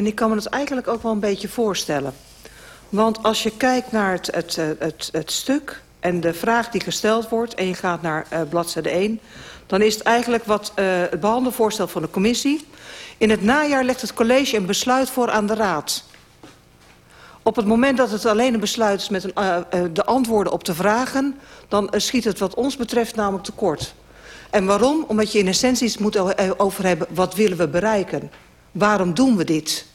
En ik kan me dat eigenlijk ook wel een beetje voorstellen. Want als je kijkt naar het, het, het, het stuk en de vraag die gesteld wordt... en je gaat naar uh, bladzijde 1... dan is het eigenlijk wat uh, het behandelvoorstel van de commissie... In het najaar legt het college een besluit voor aan de raad. Op het moment dat het alleen een besluit is met een, de antwoorden op de vragen... dan schiet het wat ons betreft namelijk tekort. En waarom? Omdat je in essentie moet over hebben... wat willen we bereiken? Waarom doen we dit?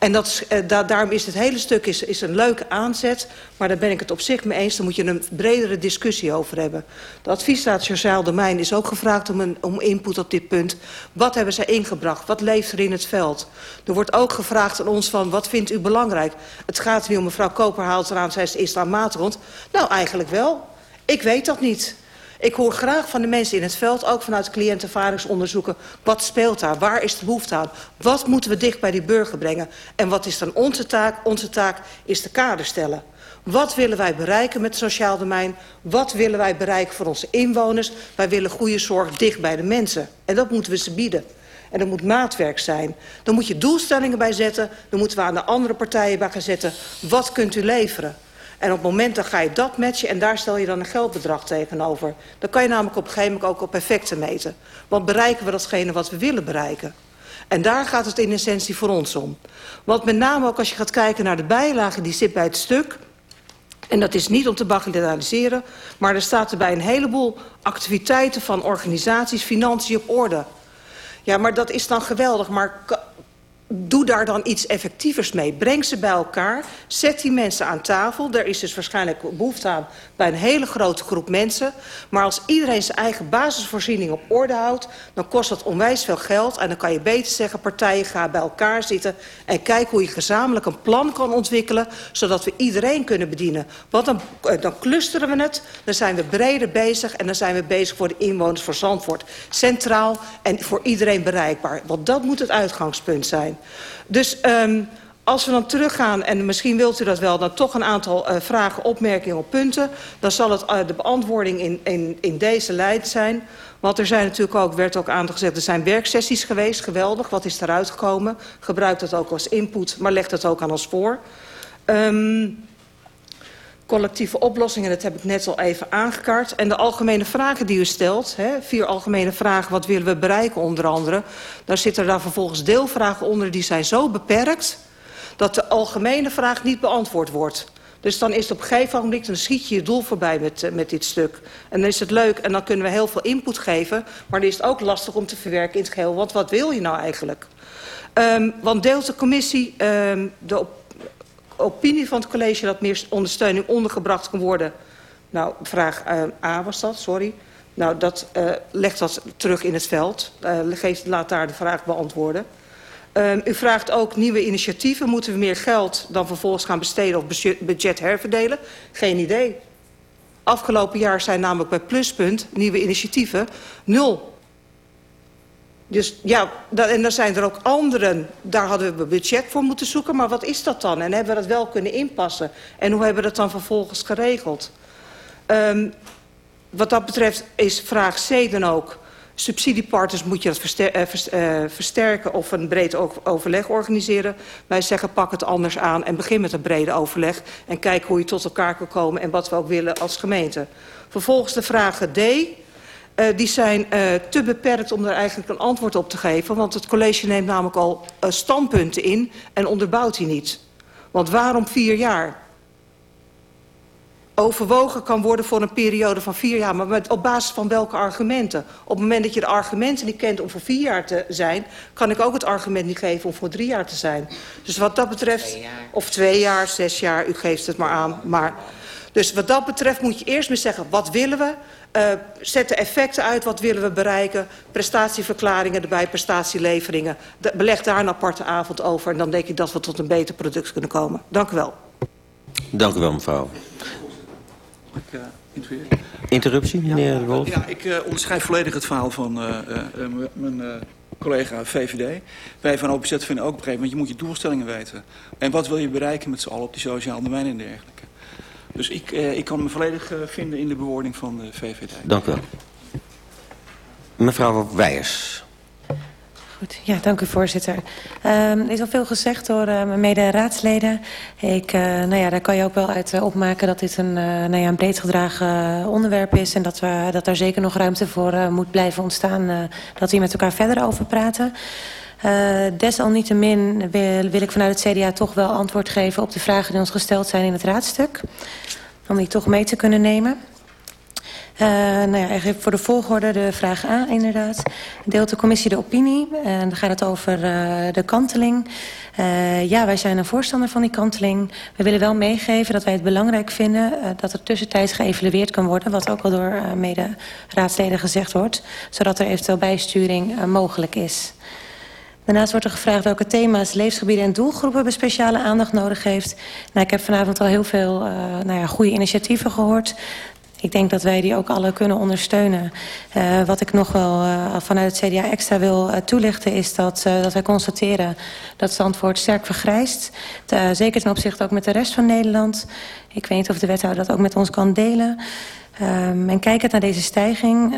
En dat, uh, da daarom is het hele stuk is, is een leuke aanzet. Maar daar ben ik het op zich mee eens. Daar moet je een bredere discussie over hebben. De adviesraad Sociaal Domein is ook gevraagd om, een, om input op dit punt. Wat hebben zij ingebracht? Wat leeft er in het veld? Er wordt ook gevraagd aan ons van wat vindt u belangrijk? Het gaat nu om mevrouw Koper haalt eraan, zij is islammatrond. Nou, eigenlijk wel. Ik weet dat niet. Ik hoor graag van de mensen in het veld, ook vanuit cliëntervaringsonderzoeken... wat speelt daar, waar is de behoefte aan? Wat moeten we dicht bij die burger brengen? En wat is dan onze taak? Onze taak is de kader stellen. Wat willen wij bereiken met het sociaal domein? Wat willen wij bereiken voor onze inwoners? Wij willen goede zorg dicht bij de mensen. En dat moeten we ze bieden. En dat moet maatwerk zijn. Dan moet je doelstellingen bij zetten. Dan moeten we aan de andere partijen bij gaan zetten. Wat kunt u leveren? En op het moment dan ga je dat matchen en daar stel je dan een geldbedrag tegenover. Dan kan je namelijk op een gegeven moment ook op effecten meten. Want bereiken we datgene wat we willen bereiken? En daar gaat het in essentie voor ons om. Want met name ook als je gaat kijken naar de bijlage die zit bij het stuk... En dat is niet om te bagatelliseren, maar er staat erbij een heleboel activiteiten van organisaties, financiën op orde. Ja, maar dat is dan geweldig, maar doe daar dan iets effectievers mee. Breng ze bij elkaar, zet die mensen aan tafel. Er is dus waarschijnlijk behoefte aan bij een hele grote groep mensen. Maar als iedereen zijn eigen basisvoorziening op orde houdt... dan kost dat onwijs veel geld. En dan kan je beter zeggen, partijen gaan bij elkaar zitten... en kijken hoe je gezamenlijk een plan kan ontwikkelen... zodat we iedereen kunnen bedienen. Want dan, dan clusteren we het, dan zijn we breder bezig... en dan zijn we bezig voor de inwoners van Zandvoort. Centraal en voor iedereen bereikbaar. Want dat moet het uitgangspunt zijn. Dus um, als we dan teruggaan, en misschien wilt u dat wel... dan toch een aantal uh, vragen, opmerkingen op punten... dan zal het uh, de beantwoording in, in, in deze lijn zijn. Want er zijn natuurlijk ook, werd ook aangezegd... er zijn werksessies geweest, geweldig. Wat is eruit gekomen? Gebruik dat ook als input, maar leg dat ook aan ons voor. Um, collectieve oplossingen, dat heb ik net al even aangekaart. En de algemene vragen die u stelt, hè, vier algemene vragen, wat willen we bereiken onder andere... daar zitten daar vervolgens deelvragen onder, die zijn zo beperkt... dat de algemene vraag niet beantwoord wordt. Dus dan is het op een gegeven moment, dan schiet je je doel voorbij met, uh, met dit stuk. En dan is het leuk en dan kunnen we heel veel input geven... maar dan is het ook lastig om te verwerken in het geheel. Want wat wil je nou eigenlijk? Um, want deelt de commissie um, de op opinie van het college dat meer ondersteuning ondergebracht kan worden. Nou, vraag uh, A was dat, sorry. Nou, dat uh, legt dat terug in het veld. Uh, geeft, laat daar de vraag beantwoorden. Uh, u vraagt ook nieuwe initiatieven. Moeten we meer geld dan vervolgens gaan besteden of budget herverdelen? Geen idee. Afgelopen jaar zijn namelijk bij Pluspunt nieuwe initiatieven nul dus ja, dat, en dan zijn er ook anderen, daar hadden we budget voor moeten zoeken. Maar wat is dat dan? En hebben we dat wel kunnen inpassen? En hoe hebben we dat dan vervolgens geregeld? Um, wat dat betreft is vraag C dan ook... subsidiepartners moet je dat verster uh, versterken of een breed overleg organiseren. Wij zeggen pak het anders aan en begin met een brede overleg... en kijk hoe je tot elkaar kan komen en wat we ook willen als gemeente. Vervolgens de vragen D... Uh, die zijn uh, te beperkt om er eigenlijk een antwoord op te geven. Want het college neemt namelijk al uh, standpunten in en onderbouwt die niet. Want waarom vier jaar? Overwogen kan worden voor een periode van vier jaar. Maar met, op basis van welke argumenten? Op het moment dat je de argumenten niet kent om voor vier jaar te zijn... kan ik ook het argument niet geven om voor drie jaar te zijn. Dus wat dat betreft... Twee of twee jaar, zes jaar, u geeft het maar aan. Maar, dus wat dat betreft moet je eerst maar zeggen... wat willen we? Uh, zet de effecten uit, wat willen we bereiken. Prestatieverklaringen erbij, prestatieleveringen. De, beleg daar een aparte avond over. En dan denk ik dat we tot een beter product kunnen komen. Dank u wel. Dank u wel, mevrouw. Ik, uh, Interruptie, meneer De Wolf? Ja, ik uh, onderschrijf volledig het verhaal van uh, uh, mijn uh, collega VVD. Wij van OPZ vinden ook begrepen, want je moet je doelstellingen weten. En wat wil je bereiken met z'n allen op die sociale domein en dergelijke. Dus ik, uh, ik kan me volledig uh, vinden in de bewoording van de VVD. Dank u wel. Mevrouw Weijers. Goed, ja, dank u voorzitter. Um, er is al veel gezegd door uh, mijn mede-raadsleden. Ik, uh, nou ja, daar kan je ook wel uit uh, opmaken dat dit een, uh, nou ja, een breed gedragen onderwerp is... en dat, we, dat daar zeker nog ruimte voor uh, moet blijven ontstaan... Uh, dat we hier met elkaar verder over praten. Uh, desalniettemin wil, wil ik vanuit het CDA toch wel antwoord geven... op de vragen die ons gesteld zijn in het raadstuk. Om die toch mee te kunnen nemen. Uh, nou ja, eigenlijk voor de volgorde de vraag A inderdaad. Deelt de commissie de opinie? En dan gaat het over uh, de kanteling. Ja, wij zijn een voorstander van die kanteling. We willen wel meegeven dat wij het belangrijk vinden... Dat er tussentijds geëvalueerd kan worden... wat ook al door mede-raadsleden gezegd wordt... zodat er eventueel bijsturing mogelijk is. Daarnaast wordt er gevraagd welke thema's, leefgebieden en doelgroepen... bij speciale aandacht nodig heeft. Nou, ik heb vanavond al heel veel uh, nou ja, goede initiatieven gehoord... Ik denk dat wij die ook alle kunnen ondersteunen. Uh, wat ik nog wel uh, vanuit het CDA extra wil toelichten... is dat, dat wij constateren dat Zandvoort sterk vergrijst. Zeker ten opzichte ook met de rest van Nederland. Ik weet niet of de wethouder dat ook met ons kan delen. Um, en kijkend naar deze stijging...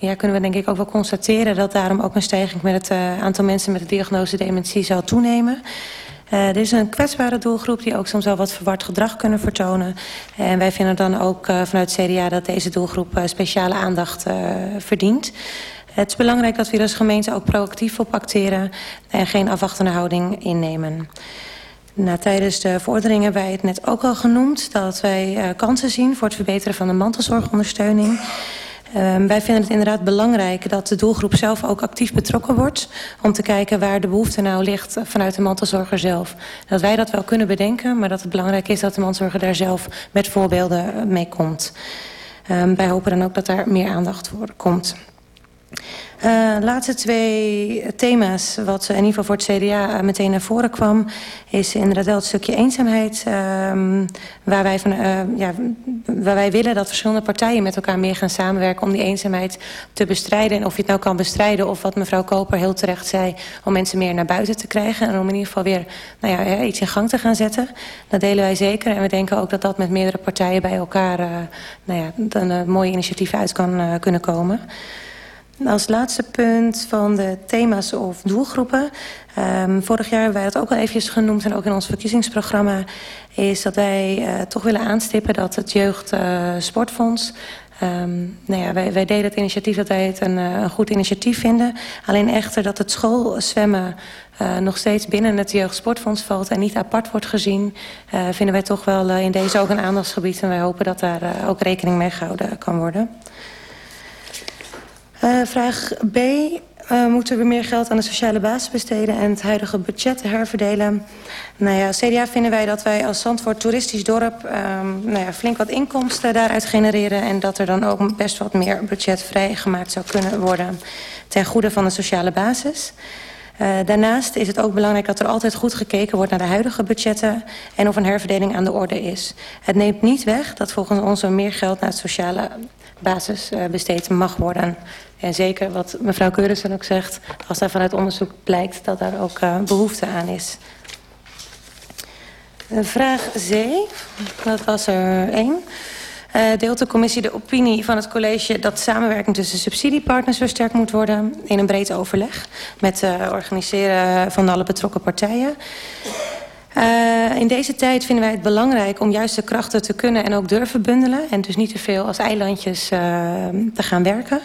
Ja, kunnen we denk ik ook wel constateren dat daarom ook een stijging met het uh, aantal mensen met de diagnose dementie zal toenemen. Uh, er is een kwetsbare doelgroep die ook soms wel wat verward gedrag kunnen vertonen. En wij vinden dan ook uh, vanuit CDA dat deze doelgroep speciale aandacht verdient. Het is belangrijk dat we als gemeente ook proactief op acteren en geen afwachtende houding innemen. Nou, tijdens de verordening hebben wij het net ook al genoemd... dat wij kansen zien voor het verbeteren van de mantelzorgondersteuning... Um, wij vinden het inderdaad belangrijk dat de doelgroep zelf ook actief betrokken wordt... om te kijken waar de behoefte nou ligt vanuit de mantelzorger zelf. Dat wij dat wel kunnen bedenken, maar dat het belangrijk is dat de mantelzorger daar zelf met voorbeelden mee komt. Um, wij hopen dan ook dat daar meer aandacht voor komt. Uh, laatste twee thema's wat in ieder geval voor het CDA meteen naar voren kwam... is inderdaad wel het stukje eenzaamheid... Uh, waar, wij van, uh, ja, waar wij willen dat verschillende partijen met elkaar meer gaan samenwerken... om die eenzaamheid te bestrijden. En of je het nou kan bestrijden of wat mevrouw Koper heel terecht zei... om mensen meer naar buiten te krijgen... en om in ieder geval weer nou ja, iets in gang te gaan zetten. Dat delen wij zeker. En we denken ook dat dat met meerdere partijen bij elkaar... nou ja, een mooie initiatief uit kan kunnen komen... Als laatste punt van de thema's of doelgroepen. Um, vorig jaar hebben wij dat ook al eventjes genoemd en ook in ons verkiezingsprogramma... is dat wij uh, toch willen aanstippen dat het Jeugd uh, Sportfonds... Um, nou ja, wij, wij deden het initiatief dat wij het een, uh, een goed initiatief vinden. Alleen echter dat het schoolzwemmen uh, nog steeds binnen het Jeugdsportfonds valt... en niet apart wordt gezien, uh, vinden wij toch wel uh, in deze ook een aandachtsgebied. En wij hopen dat daar uh, ook rekening mee gehouden kan worden. Uh, vraag B. Uh, moeten we meer geld aan de sociale basis besteden en het huidige budget herverdelen? Nou ja, CDA vinden wij dat wij als Zandvoort toeristisch dorp um, nou ja, flink wat inkomsten daaruit genereren... en dat er dan ook best wat meer budget vrijgemaakt zou kunnen worden ten goede van de sociale basis. Uh, daarnaast is het ook belangrijk dat er altijd goed gekeken wordt naar de huidige budgetten en of een herverdeling aan de orde is. Het neemt niet weg dat volgens ons er meer geld naar het sociale basis uh, besteed mag worden. En zeker wat mevrouw Keurissen ook zegt, als daar vanuit onderzoek blijkt dat daar ook uh, behoefte aan is. Vraag C, dat was er één. Uh, deelt de commissie de opinie van het college dat samenwerking tussen subsidiepartners versterkt moet worden in een breed overleg met het organiseren van alle betrokken partijen. Uh, in deze tijd vinden wij het belangrijk om juist de krachten te kunnen en ook durven bundelen. En dus niet te veel als eilandjes uh, te gaan werken.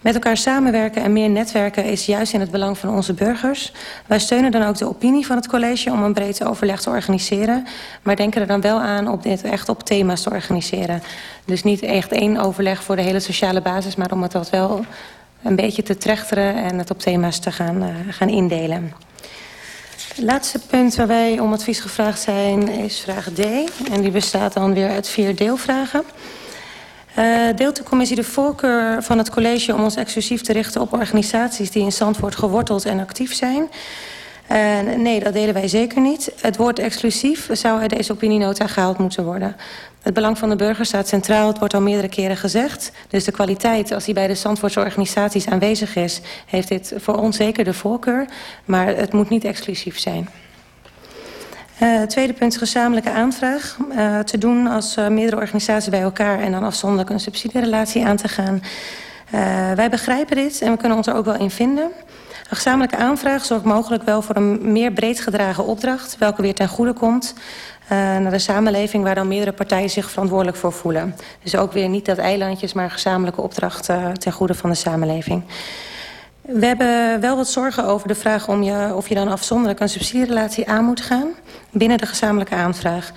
Met elkaar samenwerken en meer netwerken is juist in het belang van onze burgers. Wij steunen dan ook de opinie van het college om een breed overleg te organiseren. Maar denken er dan wel aan om dit echt op thema's te organiseren. Dus niet echt één overleg voor de hele sociale basis, maar om het wat wel een beetje te trechteren en het op thema's te gaan, uh, gaan indelen. Het laatste punt waar wij om advies gevraagd zijn is vraag D. En die bestaat dan weer uit vier deelvragen. Uh, deelt de commissie de voorkeur van het college om ons exclusief te richten op organisaties die in Zandvoort geworteld en actief zijn? Nee, dat delen wij zeker niet. Het woord exclusief zou uit deze opinienota gehaald moeten worden. Het belang van de burger staat centraal, het wordt al meerdere keren gezegd. Dus de kwaliteit, als die bij de Zandvoortse organisaties aanwezig is... heeft dit voor ons zeker de voorkeur, maar het moet niet exclusief zijn. Uh, tweede punt, gezamenlijke aanvraag. Uh, te doen als uh, meerdere organisaties bij elkaar... en dan afzonderlijk een subsidierelatie aan te gaan. Wij begrijpen dit en we kunnen ons er ook wel in vinden... Een gezamenlijke aanvraag zorgt mogelijk wel voor een meer breed gedragen opdracht... welke weer ten goede komt naar de samenleving... waar dan meerdere partijen zich verantwoordelijk voor voelen. Dus ook weer niet dat eilandjes, maar gezamenlijke opdracht ten goede van de samenleving. We hebben wel wat zorgen over de vraag om je, of je dan afzonderlijk een subsidierelatie aan moet gaan binnen de gezamenlijke aanvraag.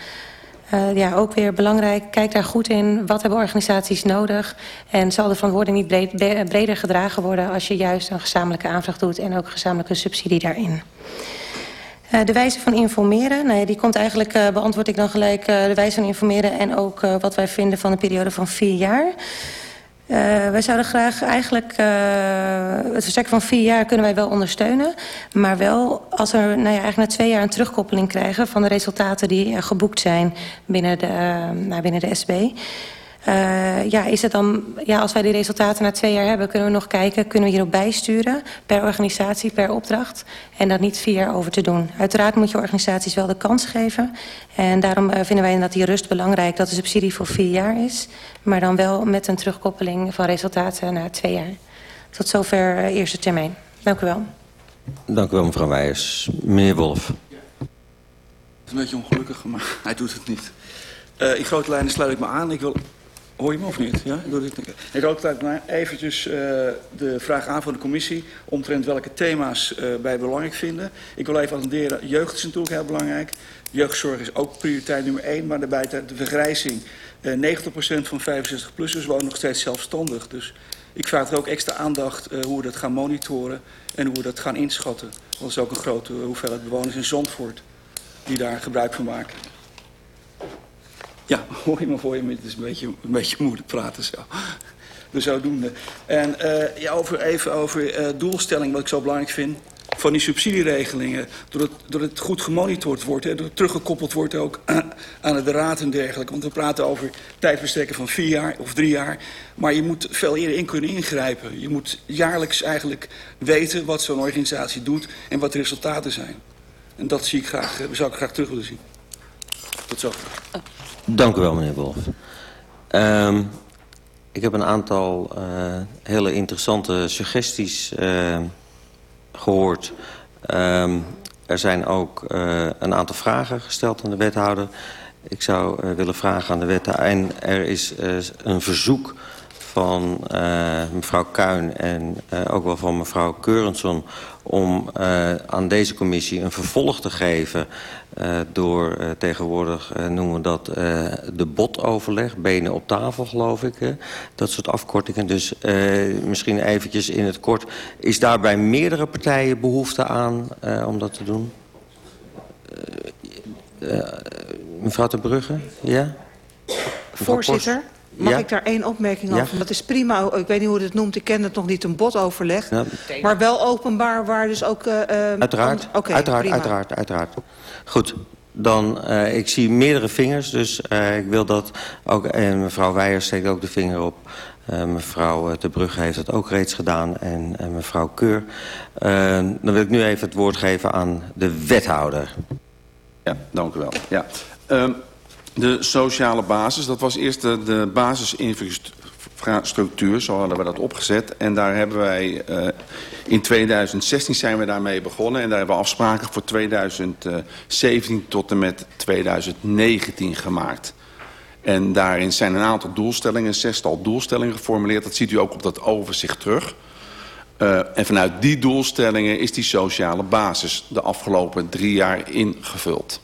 Uh, ja, ook weer belangrijk, kijk daar goed in. Wat hebben organisaties nodig? En zal de verantwoording niet breder gedragen worden... als je juist een gezamenlijke aanvraag doet... en ook gezamenlijke subsidie daarin? Uh, de wijze van informeren, nou ja, die komt eigenlijk, uh, beantwoord ik dan gelijk... De wijze van informeren en ook wat wij vinden van een periode van vier jaar... Uh, wij zouden graag eigenlijk uh, het verstrekken van vier jaar kunnen wij wel ondersteunen. Maar wel als we nou ja, eigenlijk na twee jaar een terugkoppeling krijgen van de resultaten die geboekt zijn binnen de, nou, binnen de SB. Uh, ja, is het dan, ja, als wij die resultaten na twee jaar hebben, kunnen we nog kijken, kunnen we hierop bijsturen per organisatie, per opdracht. En dat niet vier jaar over te doen. Uiteraard moet je organisaties wel de kans geven. En daarom uh, vinden wij dat die rust belangrijk, dat de subsidie voor vier jaar is. Maar dan wel met een terugkoppeling van resultaten na twee jaar. Tot zover uh, eerste termijn. Dank u wel. Dank u wel, mevrouw Weijers. Meneer Wolf. Het is een beetje ongelukkig, maar hij doet het niet. Uh, in grote lijnen sluit ik me aan. Ik wil Hoor je me of niet? Ja? Ik ook maar eventjes uh, de vraag aan van de commissie... omtrent welke thema's uh, wij belangrijk vinden. Ik wil even attenderen, jeugd is natuurlijk heel belangrijk. Jeugdzorg is ook prioriteit nummer 1, maar daarbij de vergrijzing. Uh, 90% van 65-plussers woont nog steeds zelfstandig. Dus ik vraag er ook extra aandacht hoe we dat gaan monitoren... en hoe we dat gaan inschatten. Dat is ook een grote hoeveelheid bewoners in Zandvoort... die daar gebruik van maken. Ja, hoor je me voor je, het is een beetje, een beetje moeilijk praten zo. Zodoende. En uh, ja, over, even over uh, doelstelling, wat ik zo belangrijk vind van die subsidieregelingen. Doordat, doordat het goed gemonitord wordt, hè, doordat het teruggekoppeld wordt ook aan, de raad en dergelijke. Want we praten over tijdverstrekken van vier jaar of drie jaar. Maar je moet veel eerder in kunnen ingrijpen. Je moet jaarlijks eigenlijk weten wat zo'n organisatie doet en wat de resultaten zijn. En dat zie ik graag, zou ik graag terug willen zien. Tot zo. Dank u wel, meneer Wolf. Um, ik heb een aantal uh, hele interessante suggesties uh, gehoord. Um, er zijn ook uh, een aantal vragen gesteld aan de wethouder. Ik zou willen vragen aan de wethouder... en er is een verzoek van mevrouw Kuin en ook wel van mevrouw Keurenson... om aan deze commissie een vervolg te geven uh, door uh, tegenwoordig noemen we dat de botoverleg, benen op tafel geloof ik. dat soort afkortingen. Dus misschien eventjes in het kort. Is daar bij meerdere partijen behoefte aan om dat te doen? mevrouw de Brugge, ja? Voorzitter? Mag ja? ik daar één opmerking over? Ja? Dat is prima. Ik weet niet hoe het noemt. Ik ken het nog niet, een botoverleg. Ja. Maar wel openbaar waar dus ook... Uh, uiteraard, okay, uiteraard, uiteraard, uiteraard. Goed, dan, uh, ik zie meerdere vingers, dus uh, ik wil dat ook... En mevrouw Weijers steekt ook de vinger op. Uh, mevrouw De Brugge heeft dat ook reeds gedaan en mevrouw Keur. dan wil ik nu even het woord geven aan de wethouder. Ja, dank u wel. Ja. Um, de sociale basis, dat was eerst de, basisinfrastructuur, zo hadden we dat opgezet. En daar hebben wij, uh, in 2016 zijn we daarmee begonnen. En daar hebben we afspraken voor 2017 tot en met 2019 gemaakt. En daarin zijn een aantal doelstellingen, een zestal doelstellingen geformuleerd. Dat ziet u ook op dat overzicht terug. Uh, en vanuit die doelstellingen is die sociale basis de afgelopen drie jaar ingevuld.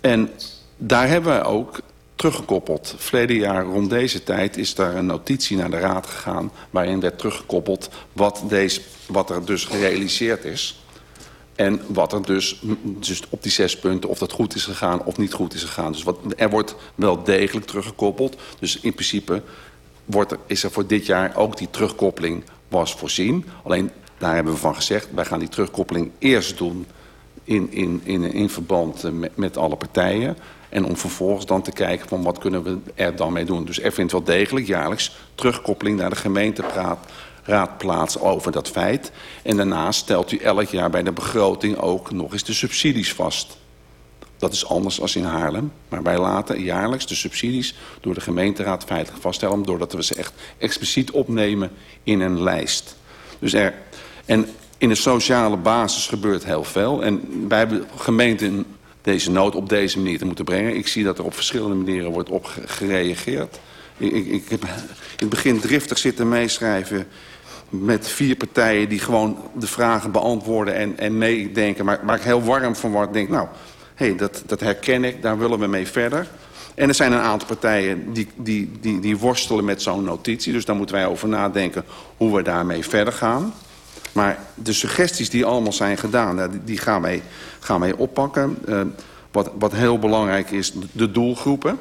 En daar hebben wij ook teruggekoppeld. Verleden jaar rond deze tijd is daar een notitie naar de raad gegaan... waarin werd teruggekoppeld wat, deze, wat er dus gerealiseerd is... En wat er dus, dus op die zes punten, of dat goed is gegaan of niet goed is gegaan. Dus wat, er wordt wel degelijk teruggekoppeld. Dus in principe wordt er, is er voor dit jaar ook die terugkoppeling was voorzien. Alleen daar hebben we van gezegd, wij gaan die terugkoppeling eerst doen in, in, in, in verband met alle partijen. En om vervolgens dan te kijken van wat kunnen we er dan mee doen. Dus er vindt wel degelijk jaarlijks terugkoppeling naar de gemeenteraad plaats over dat feit. En daarnaast stelt u elk jaar bij de begroting ook nog eens de subsidies vast. Dat is anders als in Haarlem. Maar wij laten jaarlijks de subsidies door de gemeenteraad feitelijk vaststellen... doordat we ze echt expliciet opnemen in een lijst. Dus er, en in de sociale basis gebeurt heel veel. En wij hebben gemeenten deze nood op deze manier te moeten brengen. Ik zie dat er op verschillende manieren wordt op gereageerd. Ik, ik, ik heb in het begin driftig zitten meeschrijven met vier partijen die gewoon de vragen beantwoorden en, en meedenken. Maar waar ik heel warm van word, denk nou, hey, dat, dat herken ik, daar willen we mee verder. En er zijn een aantal partijen die, die, die, die worstelen met zo'n notitie. Dus daar moeten wij over nadenken hoe we daarmee verder gaan. Maar de suggesties die allemaal zijn gedaan, die gaan wij, gaan wij oppakken. Uh, wat, wat heel belangrijk is, de doelgroepen.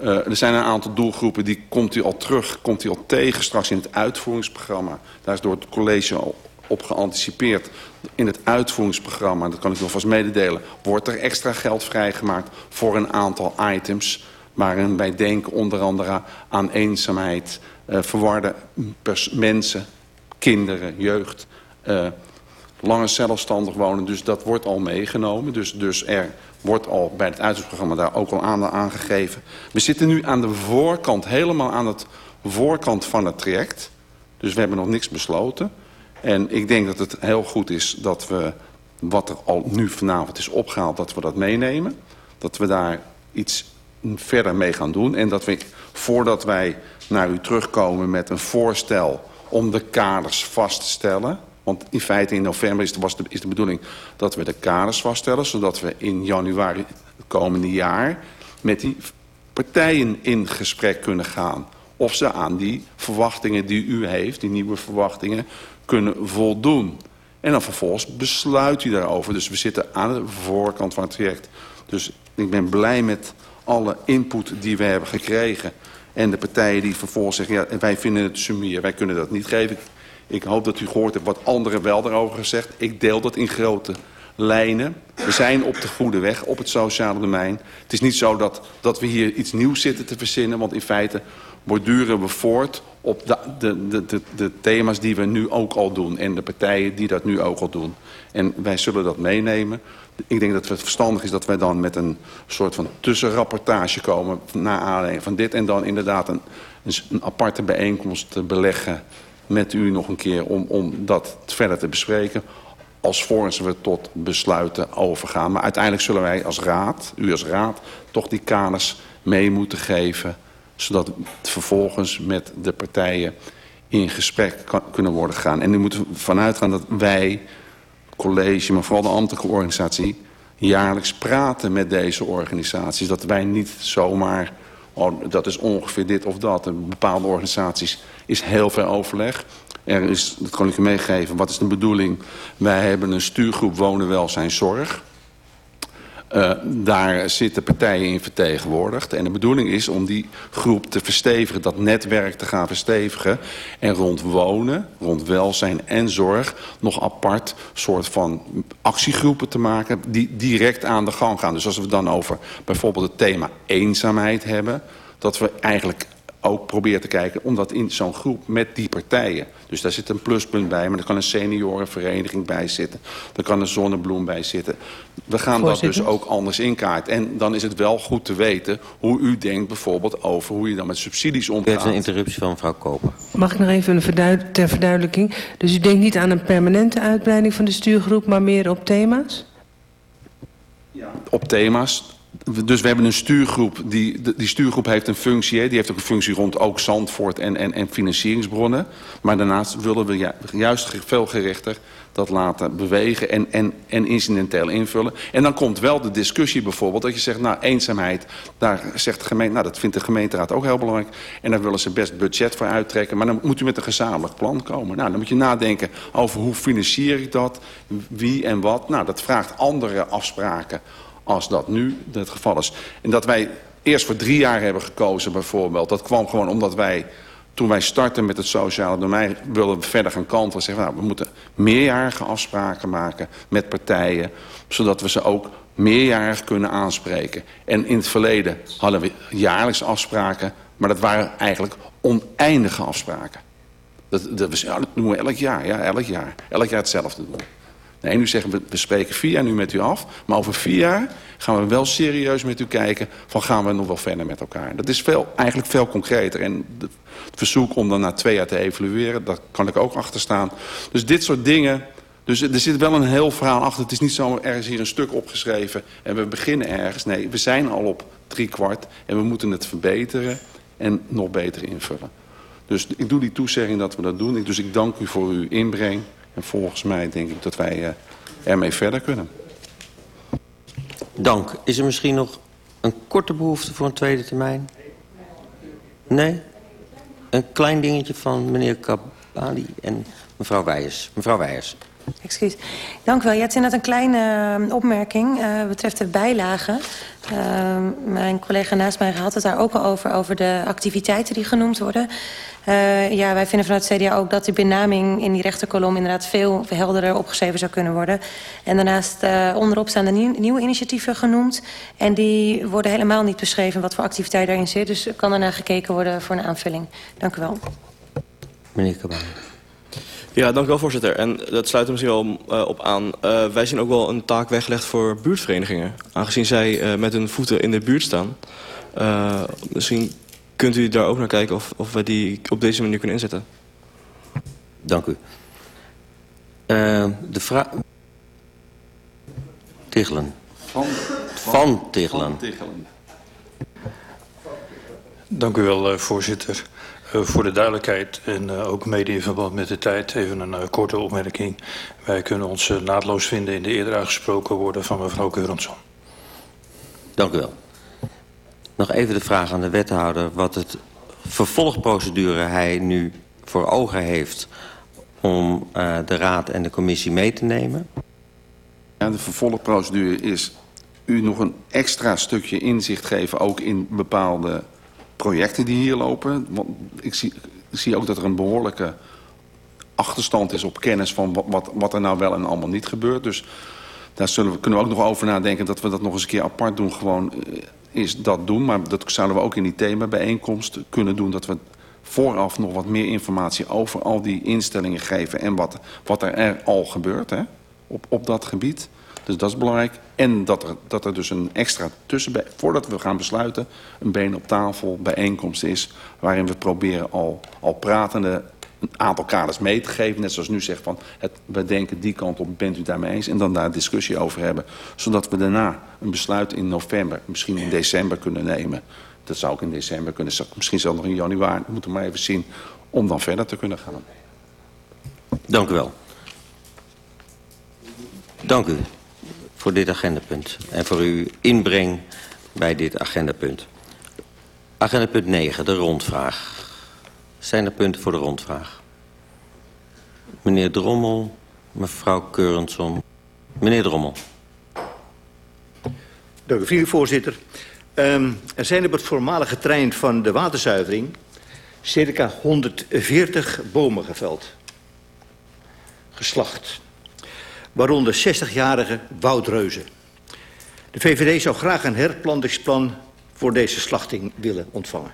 Uh, er zijn een aantal doelgroepen, die komt u al terug, komt u al tegen straks in het uitvoeringsprogramma. Daar is door het college al op geanticipeerd. In het uitvoeringsprogramma, dat kan ik nog vast mededelen, wordt er extra geld vrijgemaakt voor een aantal items. Waarin wij denken onder andere aan eenzaamheid, uh, verwarde mensen, kinderen, jeugd. Uh, langer zelfstandig wonen, dus dat wordt al meegenomen. Dus, dus er wordt al bij het uitzoekprogramma daar ook al aan aangegeven. We zitten nu aan de voorkant, helemaal aan het voorkant van het traject. Dus we hebben nog niks besloten. En ik denk dat het heel goed is dat we wat er al nu vanavond is opgehaald, dat we dat meenemen. Dat we daar iets verder mee gaan doen. En dat we, voordat wij naar u terugkomen met een voorstel om de kaders vast te stellen... Want in feite in november is de, was de, is de bedoeling dat we de kaders vaststellen... zodat we in januari het komende jaar met die partijen in gesprek kunnen gaan. Of ze aan die verwachtingen die u heeft, die nieuwe verwachtingen, kunnen voldoen. En dan vervolgens besluit u daarover. Dus we zitten aan de voorkant van het traject. Dus ik ben blij met alle input die we hebben gekregen. En de partijen die vervolgens zeggen, ja, wij vinden het sumier, wij kunnen dat niet geven. Ik hoop dat u gehoord hebt wat anderen wel daarover gezegd. Ik deel dat in grote lijnen. We zijn op de goede weg op het sociale domein. Het is niet zo dat, dat we hier iets nieuws zitten te verzinnen. Want in feite borduren we voort op de, de, de, de, thema's die we nu ook al doen. En de partijen die dat nu ook al doen. En wij zullen dat meenemen. Ik denk dat het verstandig is dat wij dan met een soort van tussenrapportage komen... na aanleiding van dit en dan inderdaad een, een aparte bijeenkomst beleggen met u nog een keer om, om dat verder te bespreken. Alvorens we tot besluiten overgaan. Maar uiteindelijk zullen wij als raad, u als raad, toch die kaders mee moeten geven. Zodat vervolgens met de partijen in gesprek kunnen worden gegaan. En u moet vanuit gaan dat wij, college, maar vooral de ambtelijke organisatie... jaarlijks praten met deze organisaties. Dat wij niet zomaar oh, dat is ongeveer dit of dat. In bepaalde organisaties is heel veel overleg. Er is, dat kan ik meegeven, wat is de bedoeling? Wij hebben een stuurgroep wonen, welzijn, zorg. Uh, daar zitten partijen in vertegenwoordigd. En de bedoeling is om die groep te verstevigen, dat netwerk te gaan verstevigen. En rond wonen, rond welzijn en zorg nog apart soort van actiegroepen te maken die direct aan de gang gaan. Dus als we dan over bijvoorbeeld het thema eenzaamheid hebben, dat we eigenlijk ook probeert te kijken om dat in zo'n groep met die partijen. Dus daar zit een pluspunt bij, maar er kan een seniorenvereniging bij zitten. Er kan een zonnebloem bij zitten. We gaan dat dus ook anders inkaarten. En dan is het wel goed te weten hoe u denkt bijvoorbeeld over hoe je dan met subsidies omgaat. U heeft een interruptie van mevrouw Koper. Mag ik nog even een verduid ter verduidelijking? Dus u denkt niet aan een permanente uitbreiding van de stuurgroep, maar meer op thema's? Ja. Op thema's dus we hebben een stuurgroep. Die, die stuurgroep heeft een functie. Die heeft ook een functie rond ook Zandvoort en, en, en financieringsbronnen. Maar daarnaast willen we juist veel gerichter dat laten bewegen en, en, en incidenteel invullen. En dan komt wel de discussie bijvoorbeeld dat je zegt... nou, eenzaamheid, daar zegt de gemeente... nou, dat vindt de gemeenteraad ook heel belangrijk. En daar willen ze best budget voor uittrekken. Maar dan moet u met een gezamenlijk plan komen. Nou, dan moet je nadenken over hoe financier ik dat, wie en wat. Nou, dat vraagt andere afspraken als dat nu het geval is. En dat wij eerst voor drie jaar hebben gekozen bijvoorbeeld... dat kwam gewoon omdat wij, toen wij startten met het sociale domein... wilden we verder gaan kantelen. Zeggen, nou, we moeten meerjarige afspraken maken met partijen... zodat we ze ook meerjarig kunnen aanspreken. En in het verleden hadden we jaarlijks afspraken... maar dat waren eigenlijk oneindige afspraken. Dat, dat, ja, dat doen we elk jaar, ja, elk jaar. Elk jaar hetzelfde doen. Nee, nu zeggen we, we spreken vier jaar nu met u af. Maar over vier jaar gaan we wel serieus met u kijken... van gaan we nog wel verder met elkaar. Dat is veel, eigenlijk veel concreter. En het verzoek om dan na twee jaar te evalueren... daar kan ik ook achter staan. Dus dit soort dingen Dus er zit wel een heel verhaal achter. Het is niet zo ergens hier een stuk opgeschreven en we beginnen ergens. Nee, we zijn al op drie kwart en we moeten het verbeteren en nog beter invullen. Dus ik doe die toezegging dat we dat doen. Dus ik dank u voor uw inbreng. En volgens mij denk ik dat wij uh, ermee verder kunnen. Dank. Is er misschien nog een korte behoefte voor een tweede termijn? Nee? Een klein dingetje van meneer Kabali en mevrouw Weijers. Mevrouw Weijers. Excuus. Dank u wel. Ja, het is inderdaad een kleine uh, opmerking uh, betreft de bijlagen. Uh, mijn collega naast mij had het daar ook al over, over de activiteiten die genoemd worden. Ja, wij vinden vanuit CDA ook dat die benaming in die rechterkolom inderdaad veel helderder opgeschreven zou kunnen worden. En daarnaast onderop staan de nieuw, nieuwe initiatieven genoemd. En die worden helemaal niet beschreven wat voor activiteit daarin zit. Dus kan daarna gekeken worden voor een aanvulling. Dank u wel. Meneer Kabani. Ja, dank u wel, voorzitter. En dat sluit er misschien wel uh, op aan. Uh, wij zien ook wel een taak weggelegd voor buurtverenigingen. Aangezien zij uh, met hun voeten in de buurt staan. misschien kunt u daar ook naar kijken of, of we die op deze manier kunnen inzetten. Dank u. de vraag... Tichelen. Van, van Tichelen. Dank u wel, voorzitter. Uh, voor de duidelijkheid en uh, ook mede in verband met de tijd even een uh, korte opmerking. Wij kunnen ons naadloos vinden in de eerder aangesproken woorden van mevrouw Keurensson. Dank u wel. Nog even de vraag aan de wethouder wat het vervolgprocedure hij nu voor ogen heeft om de raad en de commissie mee te nemen. Ja, de vervolgprocedure is u nog een extra stukje inzicht geven ook in bepaalde projecten die hier lopen. Want ik zie, zie ook dat er een behoorlijke achterstand is op kennis van wat, wat, er nou wel en allemaal niet gebeurt. Dus daar zullen we, kunnen we ook nog over nadenken dat we dat nog eens een keer apart doen. Gewoon is dat doen, maar dat zouden we ook in die themabijeenkomst kunnen doen. Dat we vooraf nog wat meer informatie over al die instellingen geven en wat, wat er, er al gebeurt hè, op, op dat gebied. Dus dat is belangrijk. En dat er, dat er dus een extra tussen, voordat we gaan besluiten, een been op tafel bijeenkomst is. Waarin we proberen al, al pratende een aantal kaders mee te geven. Net zoals nu zegt van, het, we denken die kant op, bent u daarmee eens? En dan daar discussie over hebben. Zodat we daarna een besluit in november, misschien in december kunnen nemen. Dat zou ook in december kunnen, misschien zelfs nog in januari. We moeten maar even zien om dan verder te kunnen gaan. Dank u wel. Dank u voor dit agendapunt en voor uw inbreng bij dit agendapunt. Agendapunt 9, de rondvraag. Zijn er punten voor de rondvraag? Meneer Drommel, mevrouw Keurenson. Meneer Drommel. Dank u, voorzitter. Um, er zijn op het voormalige trein van de waterzuivering... circa 140 bomen geveld. Geslacht waaronder 60-jarige Woudreuzen. De VVD zou graag een herplantingsplan voor deze slachting willen ontvangen.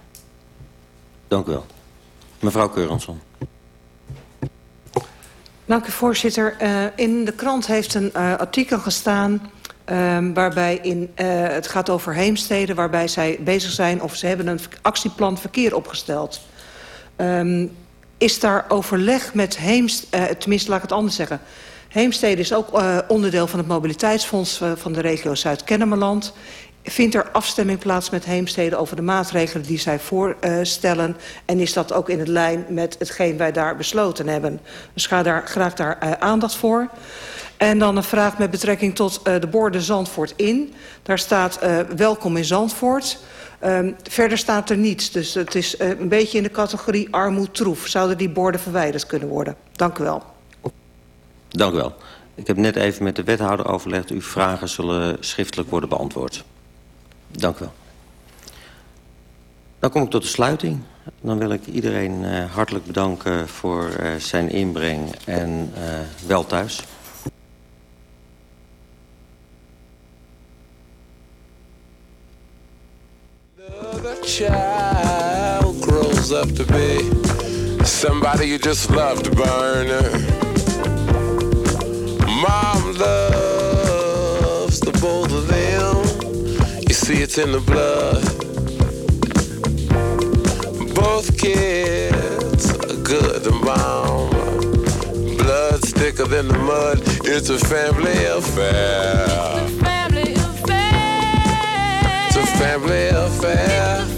Dank u wel. Mevrouw Keuransson. Dank u, voorzitter. Uh, in de krant heeft een uh, artikel gestaan... Uh, waarbij in, het gaat over heemsteden... waarbij zij bezig zijn of ze hebben een actieplan verkeer opgesteld. Um, is daar overleg met heemsteden... tenminste, laat ik het anders zeggen... Heemstede is ook uh, onderdeel van het mobiliteitsfonds uh, van de regio Zuid-Kennemerland. Vindt er afstemming plaats met Heemstede over de maatregelen die zij voorstellen? En is dat ook in het lijn met hetgeen wij daar besloten hebben? Dus ga daar graag daar uh, aandacht voor. En dan een vraag met betrekking tot de borden Zandvoort in. Daar staat welkom in Zandvoort. Um, verder staat er niets, dus het is uh, een beetje in de categorie armoedtroef. Zouden die borden verwijderd kunnen worden? Dank u wel. Dank u wel. Ik heb net even met de wethouder overlegd. Uw vragen zullen schriftelijk worden beantwoord. Dank u wel. Dan kom ik tot de sluiting. Dan wil ik iedereen uh, hartelijk bedanken voor uh, zijn inbreng en uh, wel thuis. Child grows up to be somebody you just love to see, it's in the blood. Both kids are good to mom. Blood stick thicker than the mud. It's a family affair. It's a family affair. It's a family affair.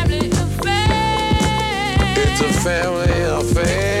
A family affair.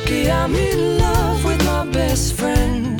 Lucky I'm in love with my best friend.